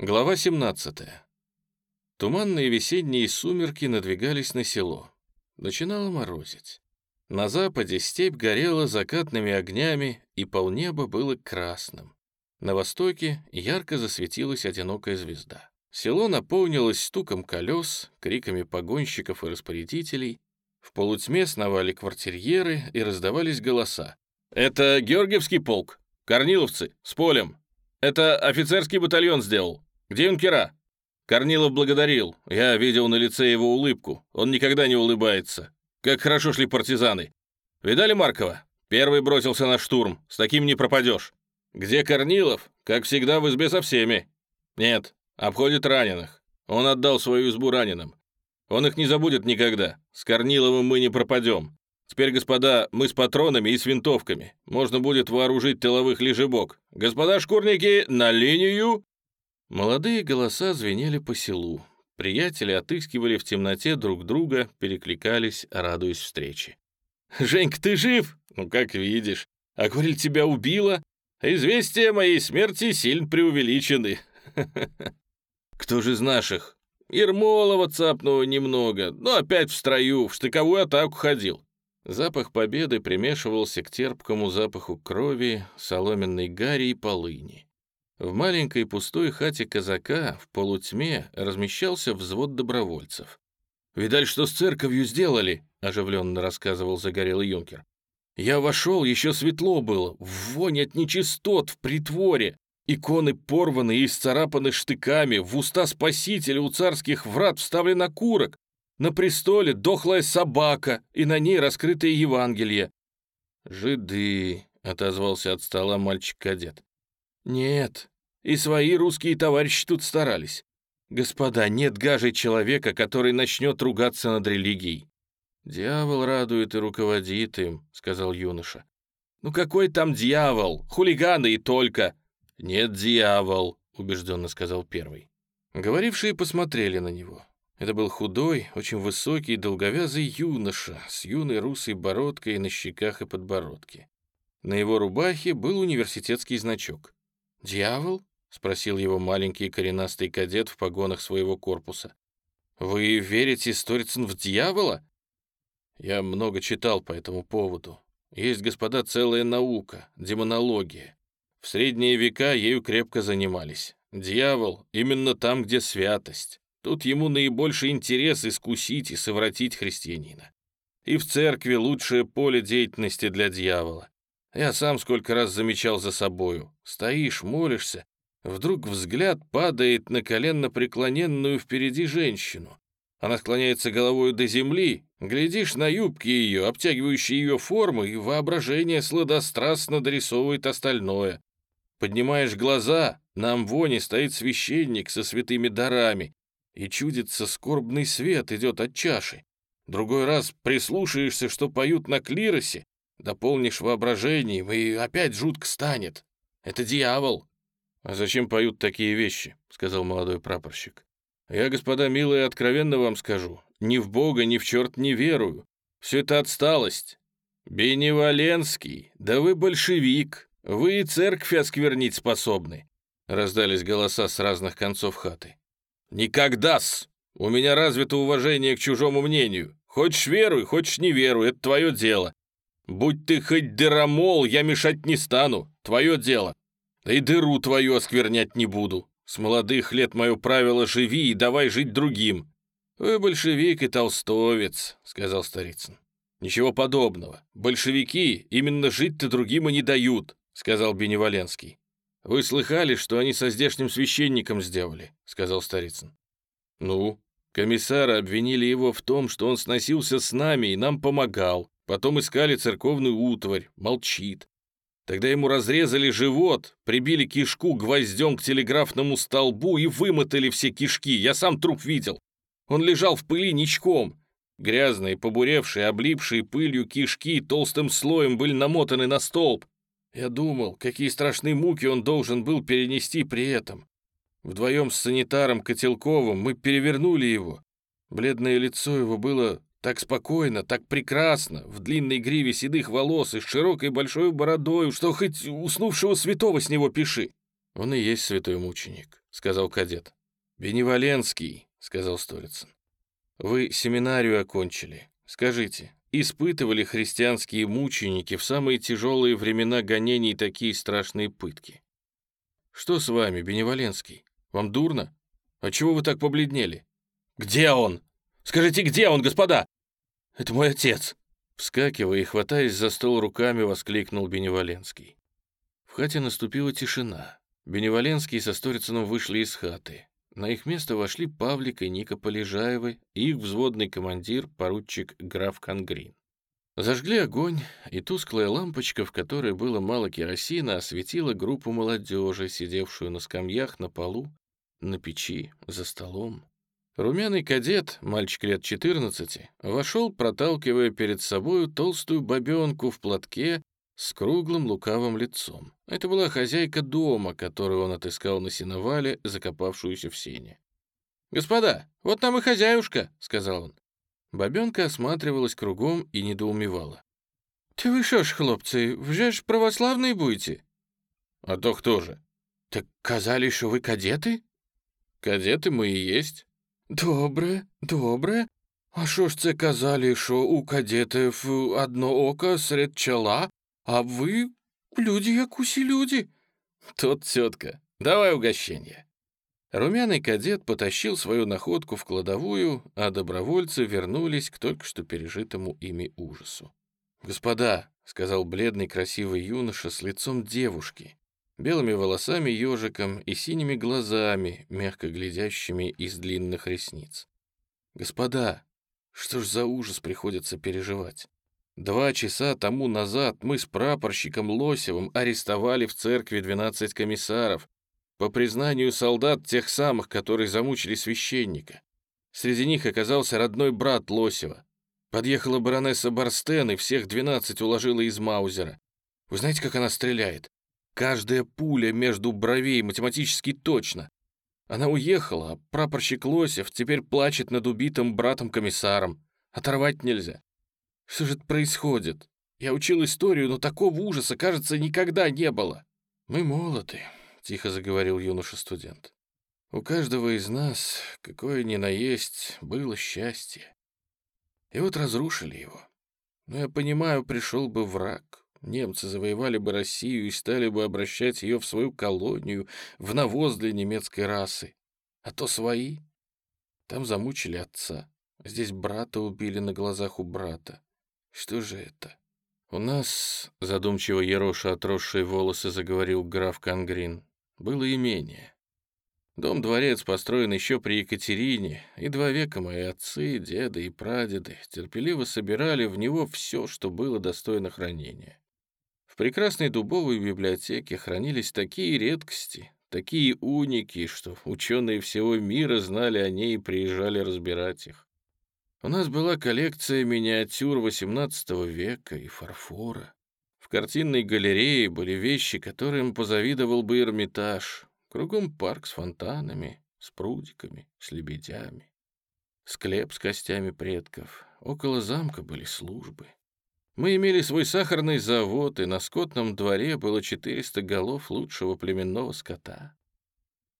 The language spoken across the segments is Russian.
Глава 17. Туманные весенние сумерки надвигались на село. Начинало морозить. На западе степь горела закатными огнями, и полнеба было красным. На востоке ярко засветилась одинокая звезда. Село наполнилось стуком колес, криками погонщиков и распорядителей. В полутьме сновали квартирьеры и раздавались голоса. «Это Георгиевский полк! Корниловцы! С полем! Это офицерский батальон сделал! Где юнкера?» Корнилов благодарил. Я видел на лице его улыбку. Он никогда не улыбается. Как хорошо шли партизаны. Видали Маркова? Первый бросился на штурм. С таким не пропадешь. Где Корнилов? Как всегда, в избе со всеми. Нет, обходит раненых. Он отдал свою избу раненым. Он их не забудет никогда. С Корниловым мы не пропадем. Теперь, господа, мы с патронами и с винтовками. Можно будет вооружить тыловых лежебок. Господа шкурники, на линию!» Молодые голоса звенели по селу. Приятели отыскивали в темноте друг друга, перекликались, радуясь встрече. «Женька, ты жив? Ну, как видишь. А говорили, тебя убило? Известия моей смерти сильно преувеличены. Кто же из наших? Ермолова цапнуло немного, но опять в строю, в штыковую атаку ходил. Запах победы примешивался к терпкому запаху крови, соломенной гари и полыни. В маленькой пустой хате казака в полутьме размещался взвод добровольцев. «Видали, что с церковью сделали?» — оживленно рассказывал загорелый юнкер. «Я вошел, еще светло было, вонь от нечистот в притворе. Иконы порваны и исцарапаны штыками, в уста спасителя у царских врат вставлен окурок. На престоле дохлая собака, и на ней раскрытое Евангелие». «Жиды», — отозвался от стола мальчик-кадет. «Нет, и свои русские товарищи тут старались. Господа, нет гажей человека, который начнет ругаться над религией». «Дьявол радует и руководит им», — сказал юноша. «Ну какой там дьявол? Хулиганы и только!» «Нет, дьявол», — убежденно сказал первый. Говорившие посмотрели на него. Это был худой, очень высокий, долговязый юноша с юной русой бородкой на щеках и подбородке. На его рубахе был университетский значок. «Дьявол?» — спросил его маленький коренастый кадет в погонах своего корпуса. «Вы верите, Сторицын, в дьявола?» «Я много читал по этому поводу. Есть, господа, целая наука — демонология. В средние века ею крепко занимались. Дьявол именно там, где святость. Тут ему наибольший интерес искусить и совратить христианина. И в церкви лучшее поле деятельности для дьявола. Я сам сколько раз замечал за собою. Стоишь, молишься, вдруг взгляд падает на коленно преклоненную впереди женщину. Она склоняется головой до земли, глядишь на юбки ее, обтягивающие ее формы, и воображение сладострастно дорисовывает остальное. Поднимаешь глаза, на амвоне стоит священник со святыми дарами, и чудится скорбный свет идет от чаши. Другой раз прислушаешься, что поют на клиросе, Дополнишь воображением, и опять жутко станет. Это дьявол». «А зачем поют такие вещи?» — сказал молодой прапорщик. «Я, господа милые, откровенно вам скажу. Ни в Бога, ни в черт не верую. Все это отсталость. Беневаленский, да вы большевик. Вы и церковь осквернить способны». Раздались голоса с разных концов хаты. «Никогда-с! У меня развито уважение к чужому мнению. Хочешь веруй, хочешь не веруй, это твое дело. Будь ты хоть дыромол, я мешать не стану, твое дело. Да и дыру твою осквернять не буду. С молодых лет мое правило живи и давай жить другим». «Вы большевик и толстовец», — сказал Старицын. «Ничего подобного. Большевики именно жить-то другим и не дают», — сказал Беневаленский. «Вы слыхали, что они со здешним священником сделали?» — сказал Старицын. «Ну, комиссары обвинили его в том, что он сносился с нами и нам помогал. Потом искали церковную утварь, молчит. Тогда ему разрезали живот, прибили кишку гвоздем к телеграфному столбу и вымотали все кишки. Я сам труп видел. Он лежал в пыли ничком. Грязные, побуревшие, облипшие пылью кишки толстым слоем были намотаны на столб. Я думал, какие страшные муки он должен был перенести при этом. Вдвоем с санитаром Котелковым мы перевернули его. Бледное лицо его было так спокойно, так прекрасно, в длинной гриве седых волос и с широкой большой бородой, что хоть уснувшего святого с него пиши. «Он и есть святой мученик», — сказал кадет. «Беневоленский», — сказал Сторицын. «Вы семинарию окончили. Скажите, испытывали христианские мученики в самые тяжелые времена гонений такие страшные пытки? Что с вами, Беневоленский? Вам дурно? А чего вы так побледнели? Где он? Скажите, где он, господа? Это мой отец!» Вскакивая и хватаясь за стол руками, воскликнул Беневоленский. В хате наступила тишина. Беневоленский со Сторицыным вышли из хаты. На их место вошли Павлик и Ника Полежаевы и их взводный командир, поручик граф Конгрин. Зажгли огонь, и тусклая лампочка, в которой было мало керосина, осветила группу молодежи, сидевшую на скамьях на полу, на печи, за столом. Румяный кадет, мальчик лет 14, вошел, проталкивая перед собою толстую бабенку в платке с круглым лукавым лицом. Это была хозяйка дома, которую он отыскал на сеновале, закопавшуюся в сене. «Господа, вот там и хозяюшка», — сказал он. Бабенка осматривалась кругом и недоумевала. «Ты вы шо ж, хлопцы, вже ж православные будете?» «А то кто же?» «Так казали, что вы кадеты?» «Кадеты мы и есть». «Добре, добре. А що ж це казали, що у кадетів одно око серед чола, а вы люди, як усі люди?» «Тут тетка. Давай угощение». Румяный кадет потащил свою находку в кладовую, а добровольцы вернулись к только что пережитому ими ужасу. «Господа», — сказал бледный красивый юноша с лицом девушки, белыми волосами ежиком и синими глазами, мягко глядящими из длинных ресниц. «Господа, что ж за ужас приходится переживать? Два часа тому назад мы с прапорщиком Лосевым арестовали в церкви 12 комиссаров, по признанию солдат тех самых, которые замучили священника. Среди них оказался родной брат Лосева. Подъехала баронесса Барстен и всех 12 уложила из Маузера. Вы знаете, как она стреляет? Каждая пуля между бровей математически точно. Она уехала, а прапорщик Лосев теперь плачет над убитым братом-комиссаром. Оторвать нельзя. Что же это происходит? Я учил историю, но такого ужаса, кажется, никогда не было. Мы молоды, — тихо заговорил юноша-студент. У каждого из нас, какое ни наесть, было счастье. И вот разрушили его. Но я понимаю, пришел бы враг. Немцы завоевали бы Россию и стали бы обращать ее в свою колонию, в навоз для немецкой расы. А то свои. Там замучили отца. Здесь брата убили на глазах у брата. Что же это? У нас, задумчиво ероша отросшие волосы, заговорил граф Конгрин, было имение. Дом-дворец построен еще при Екатерине, и два века мои отцы, деды и прадеды терпеливо собирали в него все, что было достойно хранения. В прекрасной дубовой библиотеке хранились такие редкости, такие уники, что ученые всего мира знали о ней и приезжали разбирать их. У нас была коллекция миниатюр XVIII века и фарфора. В картинной галерее были вещи, которым позавидовал бы Эрмитаж. Кругом парк с фонтанами, с прудиками, с лебедями. Склеп с костями предков. Около замка были службы. Мы имели свой сахарный завод, и на скотном дворе было 400 голов лучшего племенного скота.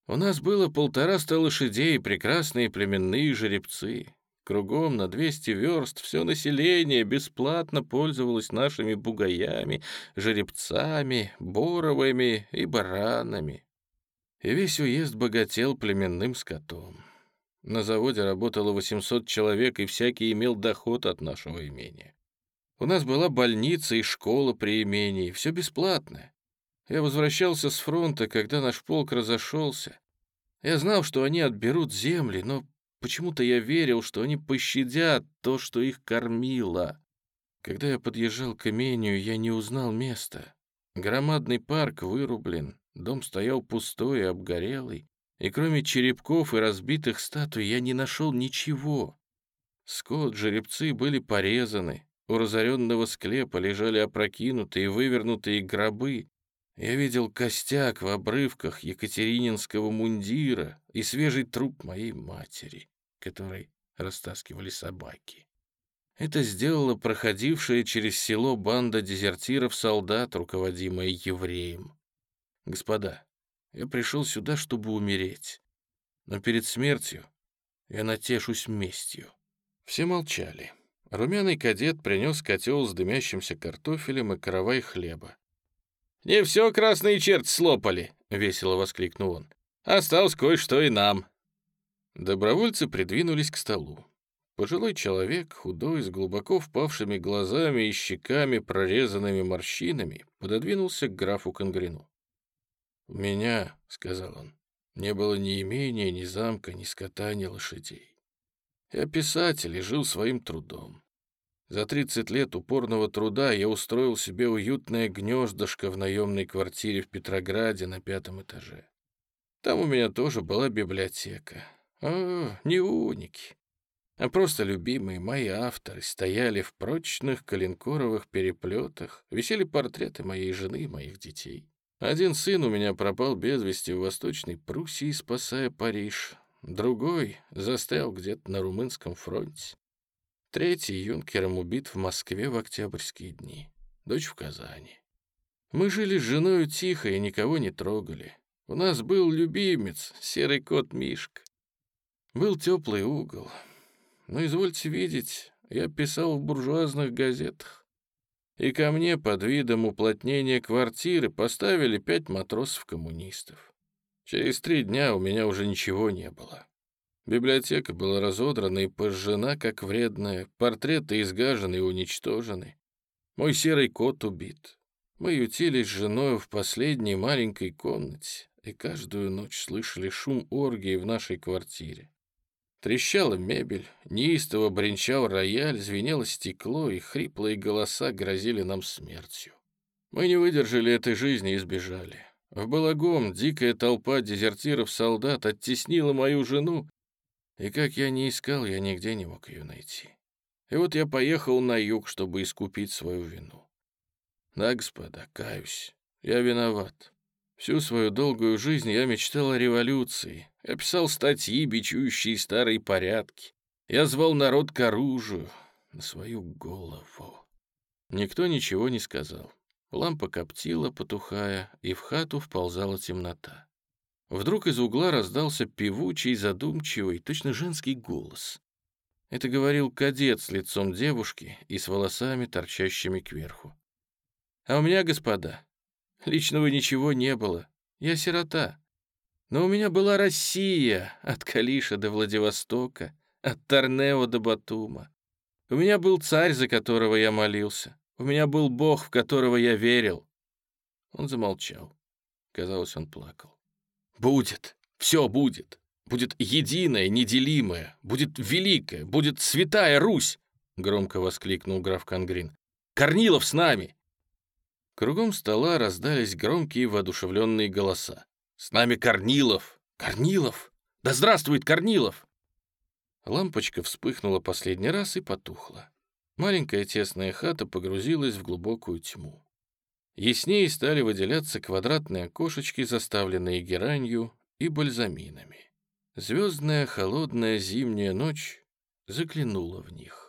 У нас было полтораста лошадей и прекрасные племенные жеребцы. Кругом на 200 верст все население бесплатно пользовалось нашими бугаями, жеребцами, боровыми и баранами. И весь уезд богател племенным скотом. На заводе работало 800 человек, и всякий имел доход от нашего имения. У нас была больница и школа при имении, все бесплатное. Я возвращался с фронта, когда наш полк разошелся. Я знал, что они отберут земли, но почему-то я верил, что они пощадят то, что их кормило. Когда я подъезжал к имению, я не узнал места. Громадный парк вырублен, дом стоял пустой и обгорелый, и кроме черепков и разбитых статуй я не нашел ничего. Скот, жеребцы были порезаны, у разоренного склепа лежали опрокинутые вывернутые гробы. Я видел костяк в обрывках екатерининского мундира и свежий труп моей матери, который растаскивали собаки. Это сделала проходившая через село банда дезертиров-солдат, руководимая евреем. Господа, Я пришел сюда, чтобы умереть. Но перед смертью я натешусь местью». Все молчали. Румяный кадет принес котел с дымящимся картофелем и каравай хлеба. «Не все красные черти слопали!» — весело воскликнул он. «Осталось кое-что и нам». Добровольцы придвинулись к столу. Пожилой человек, худой, с глубоко впавшими глазами и щеками, прорезанными морщинами, пододвинулся к графу Конгрену. «У меня, — сказал он, — не было ни имения, ни замка, ни скота, ни лошадей. Я писатель и жил своим трудом. За 30 лет упорного труда я устроил себе уютное гнездышко в наемной квартире в Петрограде на пятом этаже. Там у меня тоже была библиотека. О, не уники, а просто любимые мои авторы стояли в прочных коленкоровых переплетах, висели портреты моей жены и моих детей. Один сын у меня пропал без вести в Восточной Пруссии, спасая Париж. Другой застрял где-то на румынском фронте. Третий юнкером убит в Москве в октябрьские дни. Дочь в Казани. Мы жили с женой тихо и никого не трогали. У нас был любимец, серый кот Мишка. Был теплый угол. Но, извольте видеть, я писал в буржуазных газетах. И ко мне под видом уплотнения квартиры поставили пять матросов-коммунистов. Через три дня у меня уже ничего не было. Библиотека была разодрана и пожжена, как вредная, портреты изгажены и уничтожены. Мой серый кот убит. Мы ютились с женой в последней маленькой комнате и каждую ночь слышали шум оргии в нашей квартире. Трещала мебель, неистово бренчал рояль, звенело стекло, и хриплые голоса грозили нам смертью. Мы не выдержали этой жизни и сбежали. В Балагом дикая толпа дезертиров-солдат оттеснила мою жену и как я не искал, я нигде не мог ее найти. И вот я поехал на юг, чтобы искупить свою вину. Да, господа, каюсь, я виноват. Всю свою долгую жизнь я мечтал о революции. Я писал статьи, бичующие старые порядки. Я звал народ к оружию на свою голову. Никто ничего не сказал. Лампа коптила, потухая, и в хату вползала темнота. Вдруг из угла раздался певучий, задумчивый, точно женский голос. Это говорил кадет с лицом девушки и с волосами, торчащими кверху. «А у меня, господа, личного ничего не было. Я сирота. Но у меня была Россия от Калиша до Владивостока, от Торнео до Батума. У меня был царь, за которого я молился. У меня был Бог, в которого я верил». Он замолчал. Казалось, он плакал. Будет, все будет. Будет единое, неделимое, будет великая, будет святая Русь!» — громко воскликнул граф Конгрин. «Корнилов с нами!» Кругом стола раздались громкие воодушевленные голоса. «С нами Корнилов! Корнилов! Да здравствует Корнилов!» Лампочка вспыхнула последний раз и потухла. Маленькая тесная хата погрузилась в глубокую тьму. Яснее стали выделяться квадратные окошечки, заставленные геранью и бальзаминами. Звездная холодная зимняя ночь заглянула в них.